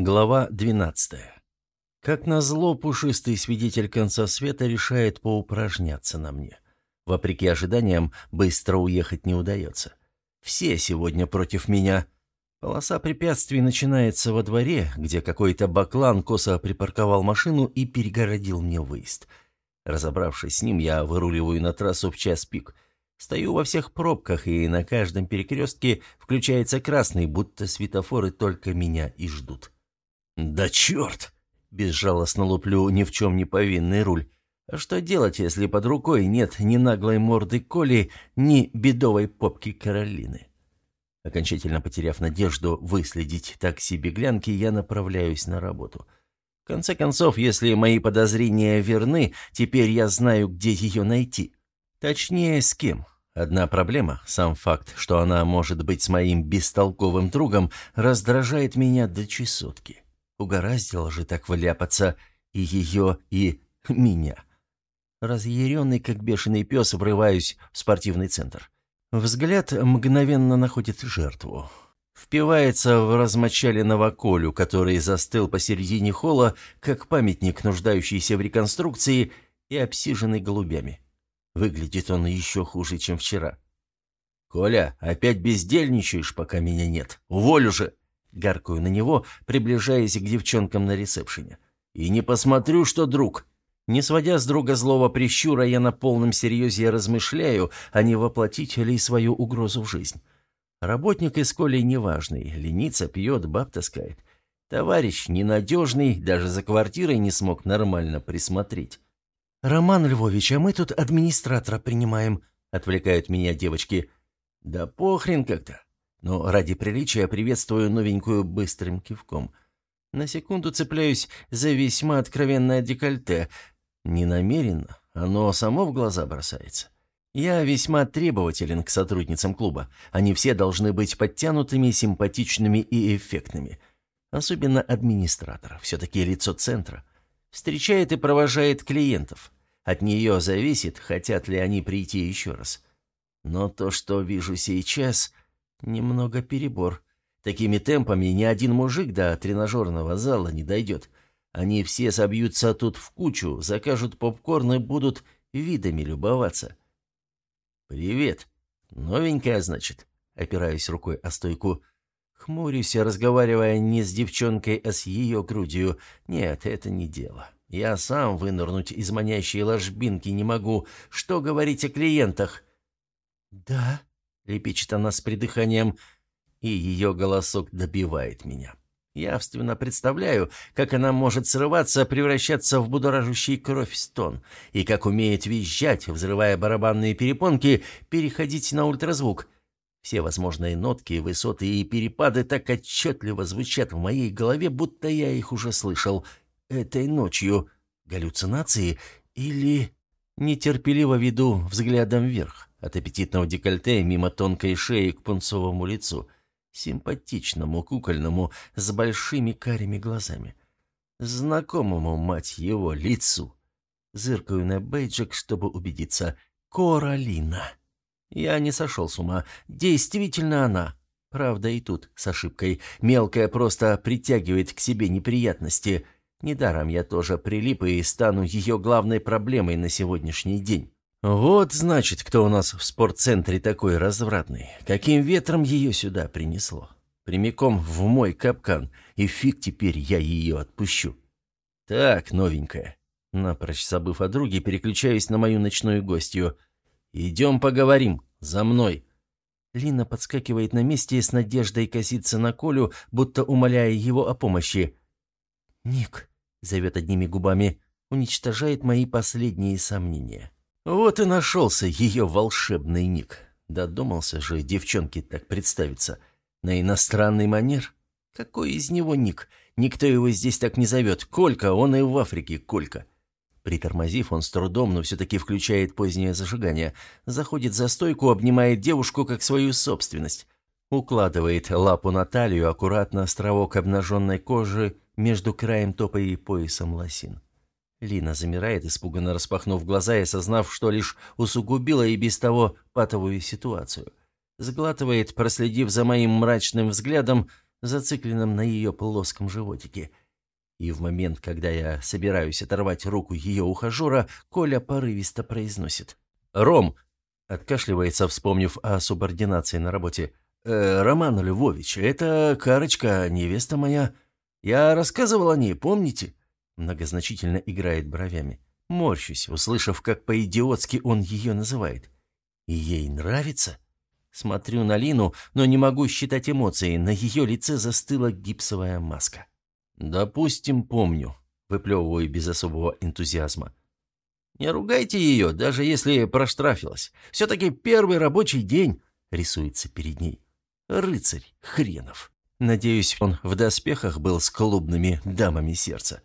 Глава 12. Как назло, пушистый свидетель конца света решает поупражняться на мне. Вопреки ожиданиям, быстро уехать не удается. Все сегодня против меня. Полоса препятствий начинается во дворе, где какой-то баклан косо припарковал машину и перегородил мне выезд. Разобравшись с ним, я выруливаю на трассу в час пик. Стою во всех пробках, и на каждом перекрестке включается красный, будто светофоры только меня и ждут. «Да черт!» — безжалостно луплю ни в чем не повинный руль. А что делать, если под рукой нет ни наглой морды Коли, ни бедовой попки Каролины? Окончательно потеряв надежду выследить такси-беглянки, я направляюсь на работу. В конце концов, если мои подозрения верны, теперь я знаю, где ее найти. Точнее, с кем. Одна проблема, сам факт, что она может быть с моим бестолковым другом, раздражает меня до чесотки. Угораздило же так вляпаться и ее, и меня. Разъяренный, как бешеный пес, врываюсь в спортивный центр. Взгляд мгновенно находит жертву. Впивается в размочаленного Колю, который застыл посередине холла, как памятник, нуждающийся в реконструкции и обсиженный голубями. Выглядит он еще хуже, чем вчера. «Коля, опять бездельничаешь, пока меня нет. Уволь уже!» Гаркую на него, приближаясь к девчонкам на ресепшене. «И не посмотрю, что друг!» Не сводя с друга злого прищура, я на полном серьезе размышляю, а не воплотить ли свою угрозу в жизнь. Работник из Коли неважный, ленится, пьет, баб таскает. Товарищ ненадежный, даже за квартирой не смог нормально присмотреть. «Роман Львович, а мы тут администратора принимаем», — отвлекают меня девочки. «Да похрен как-то но ради приличия приветствую новенькую быстрым кивком. На секунду цепляюсь за весьма откровенное декольте. Не намеренно, оно само в глаза бросается. Я весьма требователен к сотрудницам клуба. Они все должны быть подтянутыми, симпатичными и эффектными. Особенно администратор, все-таки лицо центра. Встречает и провожает клиентов. От нее зависит, хотят ли они прийти еще раз. Но то, что вижу сейчас, Немного перебор. Такими темпами ни один мужик до тренажерного зала не дойдет. Они все собьются тут в кучу, закажут попкорн и будут видами любоваться. «Привет. Новенькая, значит?» Опираюсь рукой о стойку. Хмурюсь, разговаривая не с девчонкой, а с ее грудью. Нет, это не дело. Я сам вынырнуть из манящей ложбинки не могу. Что говорить о клиентах? «Да», лепечет она с придыханием, и ее голосок добивает меня. Явственно представляю, как она может срываться, превращаться в будоражащий кровь стон, и как умеет визжать, взрывая барабанные перепонки, переходить на ультразвук. Все возможные нотки, высоты и перепады так отчетливо звучат в моей голове, будто я их уже слышал этой ночью. Галлюцинации или... Нетерпеливо веду взглядом вверх. От аппетитного декольте мимо тонкой шеи к пунцовому лицу. Симпатичному, кукольному, с большими карими глазами. Знакомому, мать его, лицу. Зыркаю на бейджик, чтобы убедиться. Коралина. Я не сошел с ума. Действительно она. Правда, и тут с ошибкой. Мелкая просто притягивает к себе неприятности. Недаром я тоже прилип и стану ее главной проблемой на сегодняшний день. «Вот, значит, кто у нас в спортцентре такой развратный. Каким ветром ее сюда принесло? Прямиком в мой капкан, и фиг теперь я ее отпущу. Так, новенькая». Напрочь забыв о друге, переключаюсь на мою ночную гостью. «Идем поговорим. За мной». Лина подскакивает на месте с надеждой косится на Колю, будто умоляя его о помощи. «Ник», — зовет одними губами, — уничтожает мои последние сомнения. Вот и нашелся ее волшебный ник. Додумался же девчонке так представиться. На иностранный манер? Какой из него ник? Никто его здесь так не зовет. Колька, он и в Африке Колька. Притормозив, он с трудом, но все-таки включает позднее зажигание. Заходит за стойку, обнимает девушку как свою собственность. Укладывает лапу на талию, аккуратно островок обнаженной кожи между краем топа и поясом лосин. Лина замирает, испуганно распахнув глаза и осознав, что лишь усугубила и без того патовую ситуацию. Сглатывает, проследив за моим мрачным взглядом, зацикленном на ее плоском животике. И в момент, когда я собираюсь оторвать руку ее ухажера, Коля порывисто произносит. «Ром!» — откашливается, вспомнив о субординации на работе. «Э, «Роман Львович, это Карочка, невеста моя. Я рассказывал о ней, помните?» Многозначительно играет бровями. Морщусь, услышав, как по-идиотски он ее называет. И ей нравится? Смотрю на Лину, но не могу считать эмоции. На ее лице застыла гипсовая маска. «Допустим, помню», — выплевываю без особого энтузиазма. «Не ругайте ее, даже если проштрафилась. Все-таки первый рабочий день», — рисуется перед ней. «Рыцарь хренов». Надеюсь, он в доспехах был с клубными дамами сердца.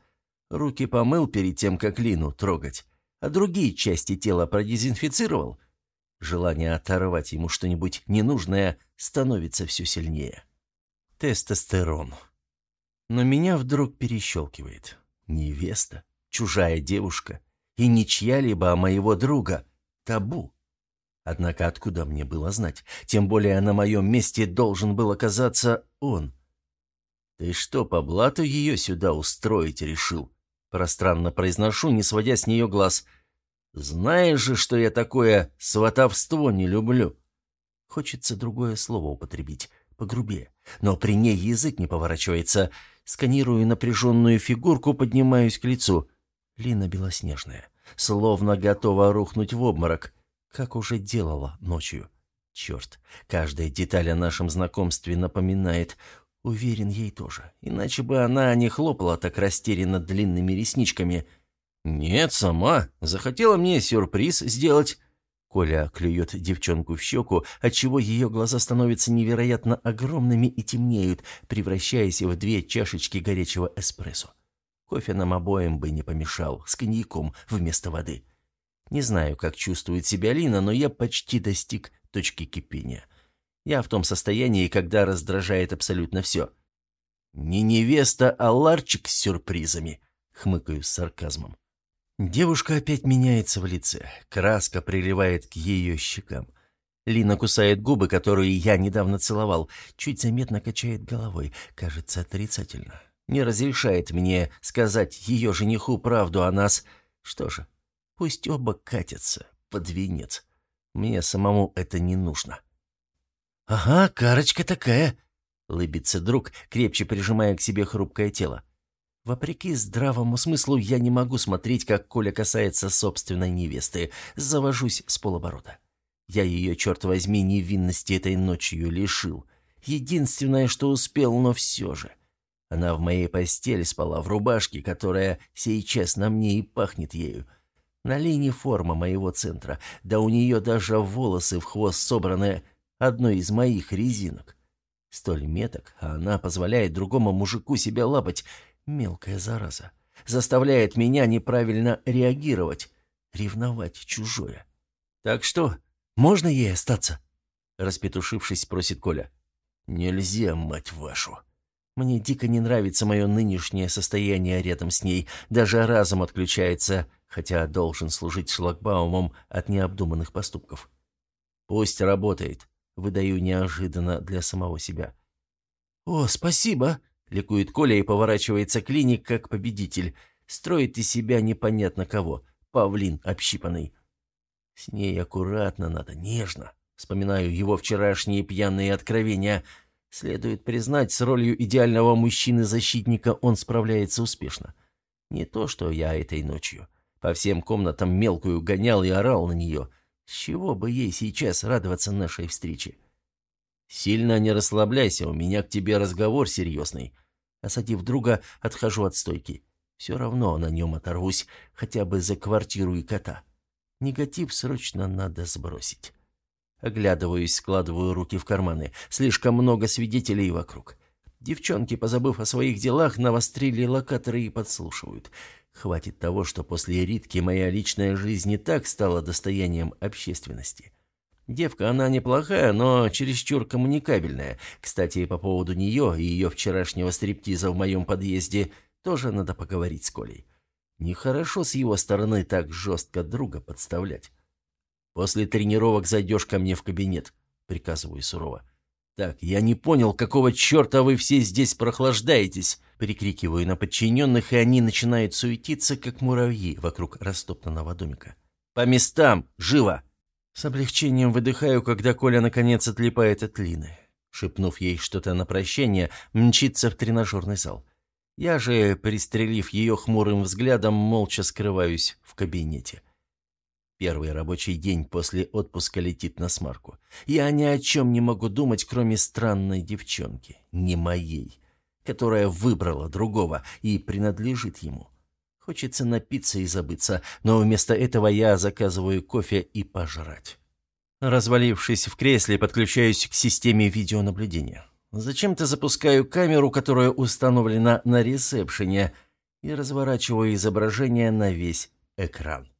Руки помыл перед тем, как Лину трогать, а другие части тела продезинфицировал. Желание оторвать ему что-нибудь ненужное становится все сильнее. Тестостерон. Но меня вдруг перещелкивает. Невеста, чужая девушка и не чья-либо, а моего друга. Табу. Однако откуда мне было знать? Тем более на моем месте должен был оказаться он. «Ты что, по блату ее сюда устроить решил?» Пространно произношу, не сводя с нее глаз. «Знаешь же, что я такое сватовство не люблю». Хочется другое слово употребить, погрубее. Но при ней язык не поворачивается. Сканирую напряженную фигурку, поднимаюсь к лицу. Лина белоснежная, словно готова рухнуть в обморок, как уже делала ночью. Черт, каждая деталь о нашем знакомстве напоминает. Уверен, ей тоже. Иначе бы она не хлопала так растерянно длинными ресничками. «Нет, сама. Захотела мне сюрприз сделать». Коля клюет девчонку в щеку, отчего ее глаза становятся невероятно огромными и темнеют, превращаясь в две чашечки горячего эспрессо. Кофе нам обоим бы не помешал, с коньяком вместо воды. Не знаю, как чувствует себя Лина, но я почти достиг точки кипения. Я в том состоянии, когда раздражает абсолютно все. «Не невеста, а ларчик с сюрпризами», — хмыкаю с сарказмом. Девушка опять меняется в лице. Краска приливает к ее щекам. Лина кусает губы, которые я недавно целовал, чуть заметно качает головой, кажется, отрицательно. Не разрешает мне сказать ее жениху правду о нас. Что же, пусть оба катятся под венец. Мне самому это не нужно. «Ага, карочка такая», — лыбится друг, крепче прижимая к себе хрупкое тело. Вопреки здравому смыслу я не могу смотреть, как Коля касается собственной невесты. Завожусь с полоборота. Я ее, черт возьми, невинности этой ночью лишил. Единственное, что успел, но все же. Она в моей постели спала в рубашке, которая сейчас на мне и пахнет ею. На линии форма моего центра, да у нее даже волосы в хвост собраны одной из моих резинок. Столь меток, а она позволяет другому мужику себя лапать. Мелкая зараза. Заставляет меня неправильно реагировать, ревновать чужое. «Так что, можно ей остаться?» Распетушившись, спросит Коля. «Нельзя, мать вашу!» Мне дико не нравится мое нынешнее состояние рядом с ней. Даже разум отключается, хотя должен служить шлагбаумом от необдуманных поступков. Пусть работает. Выдаю неожиданно для самого себя. «О, спасибо!» — ликует Коля и поворачивается к Лине как победитель. Строит из себя непонятно кого. Павлин общипанный. С ней аккуратно надо, нежно. Вспоминаю его вчерашние пьяные откровения. Следует признать, с ролью идеального мужчины-защитника он справляется успешно. Не то, что я этой ночью. По всем комнатам мелкую гонял и орал на нее — с чего бы ей сейчас радоваться нашей встрече? «Сильно не расслабляйся, у меня к тебе разговор серьезный». Осадив друга, отхожу от стойки. Все равно на нем оторвусь, хотя бы за квартиру и кота. Негатив срочно надо сбросить. Оглядываюсь, складываю руки в карманы. Слишком много свидетелей вокруг. Девчонки, позабыв о своих делах, навострили локаторы и подслушивают. Хватит того, что после Ритки моя личная жизнь не так стала достоянием общественности. Девка она неплохая, но чересчур коммуникабельная. Кстати, по поводу нее и ее вчерашнего стриптиза в моем подъезде тоже надо поговорить с Колей. Нехорошо с его стороны так жестко друга подставлять. «После тренировок зайдешь ко мне в кабинет», — приказываю сурово. «Так, я не понял, какого черта вы все здесь прохлаждаетесь?» Перекрикиваю на подчиненных, и они начинают суетиться, как муравьи вокруг растоптанного домика. «По местам! Живо!» С облегчением выдыхаю, когда Коля наконец отлипает от Лины. Шепнув ей что-то на прощание, мчится в тренажерный зал. Я же, пристрелив ее хмурым взглядом, молча скрываюсь в кабинете. Первый рабочий день после отпуска летит на смарку. Я ни о чем не могу думать, кроме странной девчонки, не моей, которая выбрала другого и принадлежит ему. Хочется напиться и забыться, но вместо этого я заказываю кофе и пожрать. Развалившись в кресле, подключаюсь к системе видеонаблюдения. Зачем-то запускаю камеру, которая установлена на ресепшене, и разворачиваю изображение на весь экран.